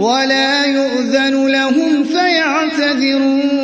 ولا يؤذن لهم فيعتذرون.